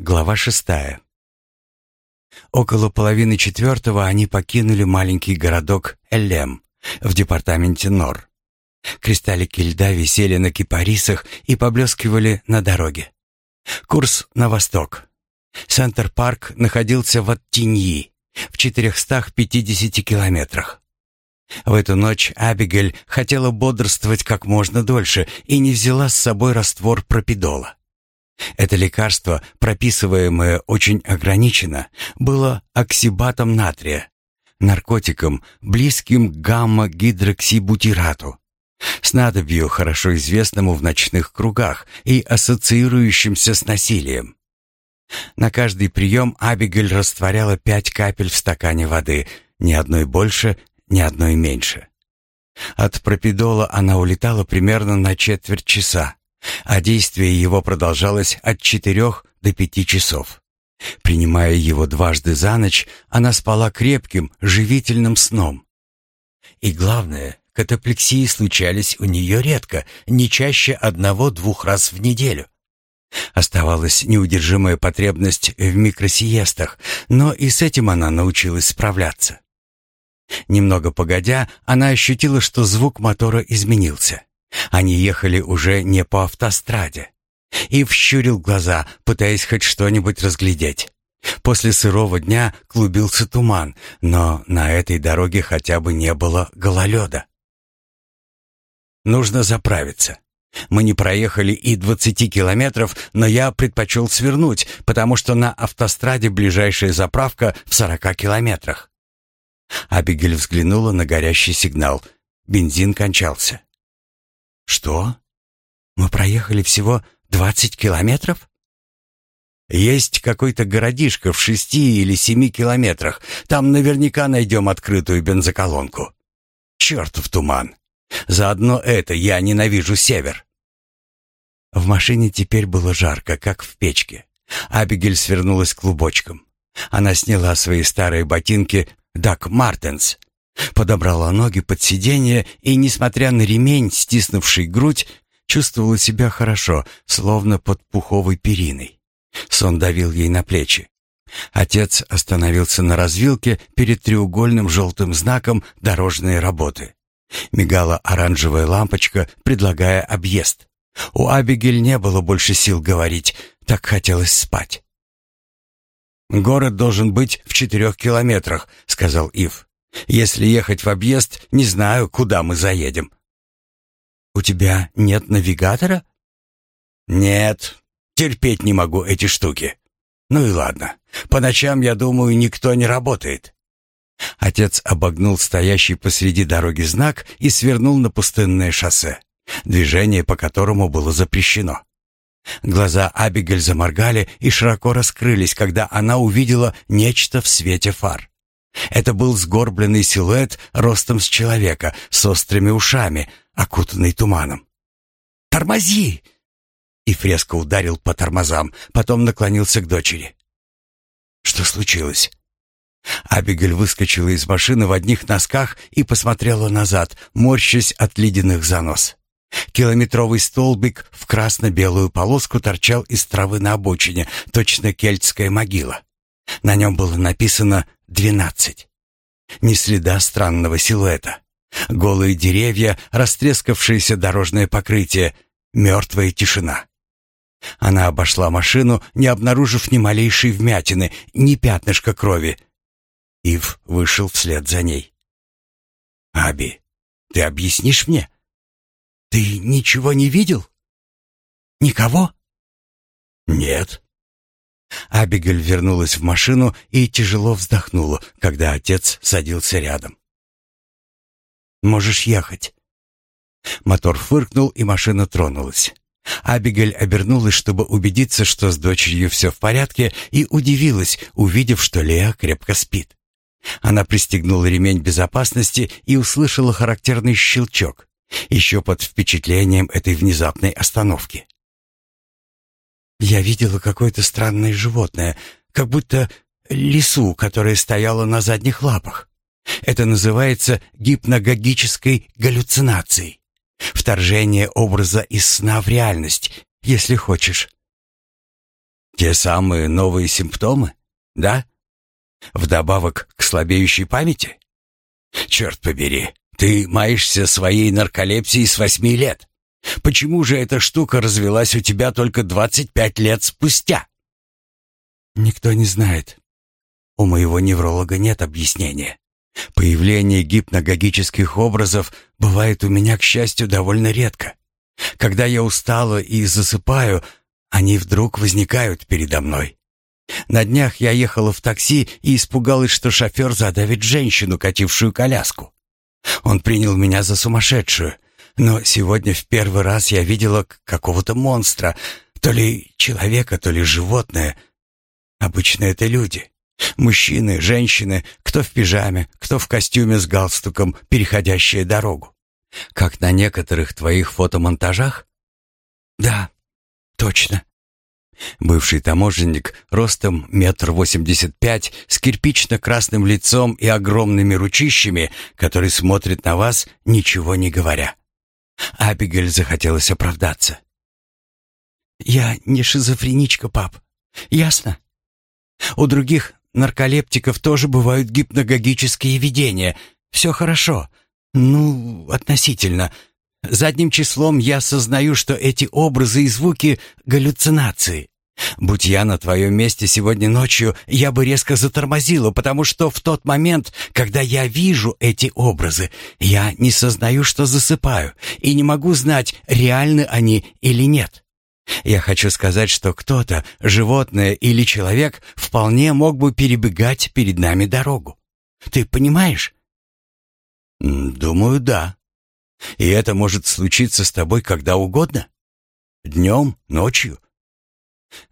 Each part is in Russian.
Глава шестая. Около половины четвертого они покинули маленький городок Элем в департаменте Нор. Кристаллики льда висели на кипарисах и поблескивали на дороге. Курс на восток. Центр-парк находился в Аттиньи, в 450 километрах. В эту ночь Абигель хотела бодрствовать как можно дольше и не взяла с собой раствор пропидола. Это лекарство, прописываемое очень ограниченно, было оксибатом натрия, наркотиком, близким к гамма-гидроксибутирату, снадобью, хорошо известному в ночных кругах и ассоциирующимся с насилием. На каждый прием Абигель растворяла пять капель в стакане воды, ни одной больше, ни одной меньше. От пропидола она улетала примерно на четверть часа, а действие его продолжалось от четырех до пяти часов. Принимая его дважды за ночь, она спала крепким, живительным сном. И главное, катаплексии случались у нее редко, не чаще одного-двух раз в неделю. Оставалась неудержимая потребность в микросиестах, но и с этим она научилась справляться. Немного погодя, она ощутила, что звук мотора изменился. Они ехали уже не по автостраде. И вщурил глаза, пытаясь хоть что-нибудь разглядеть. После сырого дня клубился туман, но на этой дороге хотя бы не было гололеда. Нужно заправиться. Мы не проехали и двадцати километров, но я предпочел свернуть, потому что на автостраде ближайшая заправка в сорока километрах. Абигель взглянула на горящий сигнал. Бензин кончался. «Что? Мы проехали всего двадцать километров?» «Есть какой-то городишко в шести или семи километрах. Там наверняка найдем открытую бензоколонку. Чертов туман! Заодно это я ненавижу север!» В машине теперь было жарко, как в печке. Абигель свернулась клубочком. Она сняла свои старые ботинки «Дак Мартенс» подобрала ноги под сиденье и, несмотря на ремень, стиснувший грудь, чувствовала себя хорошо, словно под пуховой периной. Сон давил ей на плечи. Отец остановился на развилке перед треугольным желтым знаком дорожной работы. Мигала оранжевая лампочка, предлагая объезд. У Абигель не было больше сил говорить, так хотелось спать. «Город должен быть в четырех километрах», — сказал Ив. Если ехать в объезд, не знаю, куда мы заедем. У тебя нет навигатора? Нет, терпеть не могу эти штуки. Ну и ладно. По ночам, я думаю, никто не работает. Отец обогнул стоящий посреди дороги знак и свернул на пустынное шоссе, движение по которому было запрещено. Глаза Абигель заморгали и широко раскрылись, когда она увидела нечто в свете фар. Это был сгорбленный силуэт ростом с человека, с острыми ушами, окутанный туманом. «Тормози!» И фреско ударил по тормозам, потом наклонился к дочери. «Что случилось?» Абигель выскочила из машины в одних носках и посмотрела назад, морщась от ледяных занос. Километровый столбик в красно-белую полоску торчал из травы на обочине, точно кельтская могила. На нем было написано «двенадцать». Ни следа странного силуэта. Голые деревья, растрескавшееся дорожное покрытие, мертвая тишина. Она обошла машину, не обнаружив ни малейшей вмятины, ни пятнышка крови. Ив вышел вслед за ней. «Аби, ты объяснишь мне? Ты ничего не видел? Никого?» «Нет», Абигель вернулась в машину и тяжело вздохнула, когда отец садился рядом. «Можешь ехать». Мотор фыркнул, и машина тронулась. Абигель обернулась, чтобы убедиться, что с дочерью все в порядке, и удивилась, увидев, что Леа крепко спит. Она пристегнула ремень безопасности и услышала характерный щелчок, еще под впечатлением этой внезапной остановки. Я видела какое-то странное животное, как будто лису, которая стояла на задних лапах. Это называется гипногогической галлюцинацией. Вторжение образа из сна в реальность, если хочешь. Те самые новые симптомы? Да? Вдобавок к слабеющей памяти? Черт побери, ты маешься своей нарколепсией с восьми лет. Почему же эта штука развелась у тебя только двадцать пять лет спустя? Никто не знает. У моего невролога нет объяснения. Появление гипногогических образов бывает у меня, к счастью, довольно редко. Когда я устала и засыпаю, они вдруг возникают передо мной. На днях я ехала в такси и испугалась, что шофер задавит женщину, катившую коляску. Он принял меня за сумасшедшую, но сегодня в первый раз я видела какого-то монстра, то ли человека, то ли животное. Обычно это люди. Мужчины, женщины, кто в пижаме, кто в костюме с галстуком, переходящие дорогу. Как на некоторых твоих фотомонтажах? Да, точно. Бывший таможенник, ростом метр восемьдесят пять, с кирпично-красным лицом и огромными ручищами, который смотрит на вас, ничего не говоря. Абигель захотелось оправдаться. «Я не шизофреничка, пап. Ясно? У других нарколептиков тоже бывают гипногогические видения. Все хорошо. Ну, относительно. Задним числом я осознаю, что эти образы и звуки — галлюцинации. Будь я на твоем месте сегодня ночью, я бы резко затормозила, потому что в тот момент, когда я вижу эти образы, я не сознаю, что засыпаю, и не могу знать, реальны они или нет. Я хочу сказать, что кто-то, животное или человек, вполне мог бы перебегать перед нами дорогу. Ты понимаешь? Думаю, да. И это может случиться с тобой когда угодно? Днем, ночью?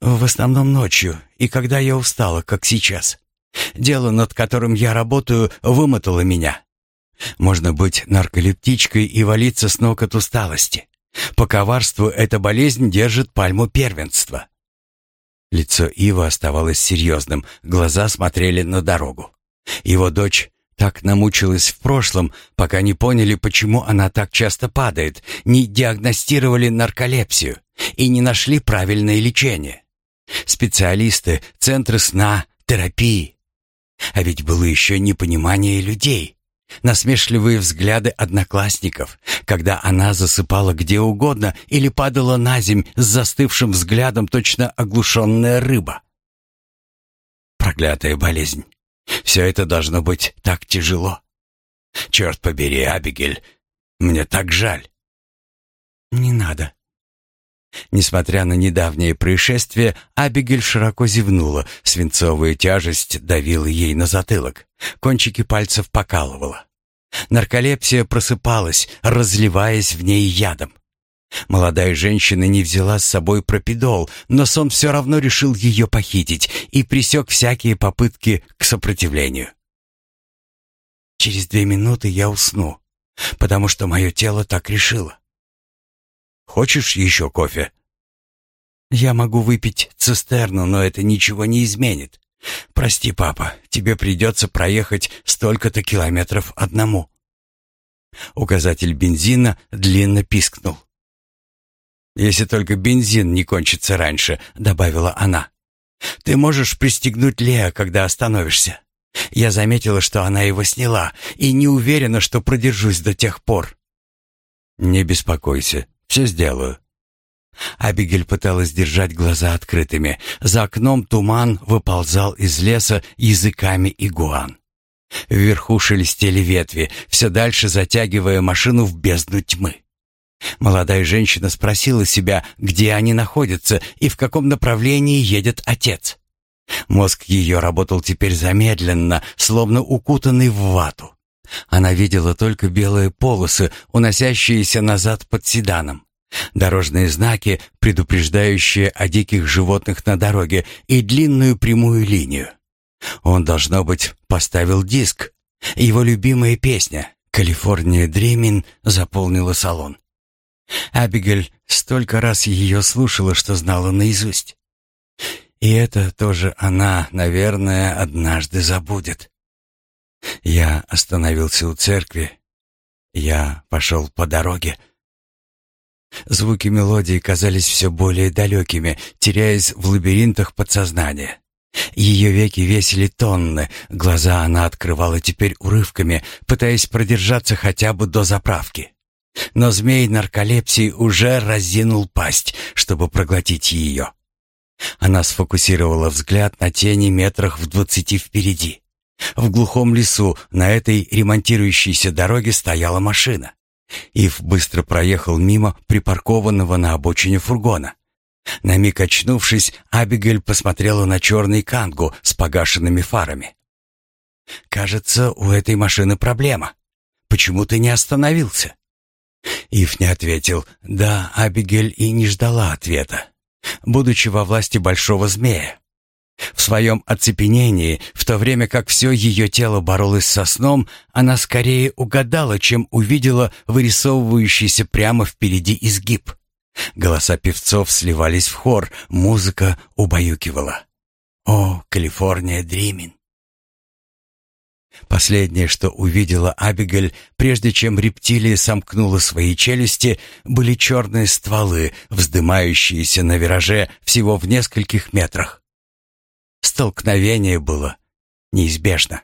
В основном ночью, и когда я устала, как сейчас. Дело, над которым я работаю, вымотало меня. Можно быть нарколептичкой и валиться с ног от усталости. По коварству эта болезнь держит пальму первенства. Лицо Ива оставалось серьезным, глаза смотрели на дорогу. Его дочь так намучилась в прошлом, пока не поняли, почему она так часто падает, не диагностировали нарколепсию и не нашли правильное лечение. Специалисты, центры сна, терапии. А ведь было еще непонимание людей. Насмешливые взгляды одноклассников, когда она засыпала где угодно или падала на земь с застывшим взглядом, точно оглушенная рыба. Проклятая болезнь. Все это должно быть так тяжело. Черт побери, Абигель, мне так жаль. Не надо. Несмотря на недавнее происшествие, Абигель широко зевнула, свинцовая тяжесть давила ей на затылок, кончики пальцев покалывала. Нарколепсия просыпалась, разливаясь в ней ядом. Молодая женщина не взяла с собой пропидол, но сон все равно решил ее похитить и пресек всякие попытки к сопротивлению. «Через две минуты я усну, потому что мое тело так решило. Хочешь еще кофе?» «Я могу выпить цистерну, но это ничего не изменит. Прости, папа, тебе придется проехать столько-то километров одному». Указатель бензина длинно пискнул. «Если только бензин не кончится раньше», — добавила она. «Ты можешь пристегнуть Леа, когда остановишься. Я заметила, что она его сняла, и не уверена, что продержусь до тех пор». «Не беспокойся, все сделаю». Абигель пыталась держать глаза открытыми. За окном туман выползал из леса языками игуан. Вверху шелестели ветви, все дальше затягивая машину в бездну тьмы. Молодая женщина спросила себя, где они находятся и в каком направлении едет отец. Мозг ее работал теперь замедленно, словно укутанный в вату. Она видела только белые полосы, уносящиеся назад под седаном. Дорожные знаки, предупреждающие о диких животных на дороге, и длинную прямую линию. Он, должно быть, поставил диск. Его любимая песня «Калифорния Дримин» заполнила салон. Абигель столько раз ее слушала, что знала наизусть. И это тоже она, наверное, однажды забудет. Я остановился у церкви. Я пошел по дороге. Звуки мелодии казались все более далекими, теряясь в лабиринтах подсознания. Ее веки весили тонны, глаза она открывала теперь урывками, пытаясь продержаться хотя бы до заправки. Но змей нарколепсии уже разинул пасть, чтобы проглотить ее. Она сфокусировала взгляд на тени метрах в двадцати впереди. В глухом лесу на этой ремонтирующейся дороге стояла машина. Ив быстро проехал мимо припаркованного на обочине фургона. На миг очнувшись, Абигель посмотрела на черный кангу с погашенными фарами. «Кажется, у этой машины проблема. Почему ты не остановился?» Ив не ответил. Да, Абигель и не ждала ответа, будучи во власти большого змея. В своем оцепенении, в то время как все ее тело боролось со сном, она скорее угадала, чем увидела вырисовывающийся прямо впереди изгиб. Голоса певцов сливались в хор, музыка убаюкивала. «О, Калифорния Дримин!» Последнее, что увидела Абигель, прежде чем рептилия сомкнула свои челюсти, были черные стволы, вздымающиеся на вираже всего в нескольких метрах. Столкновение было неизбежно.